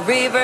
ابھی وی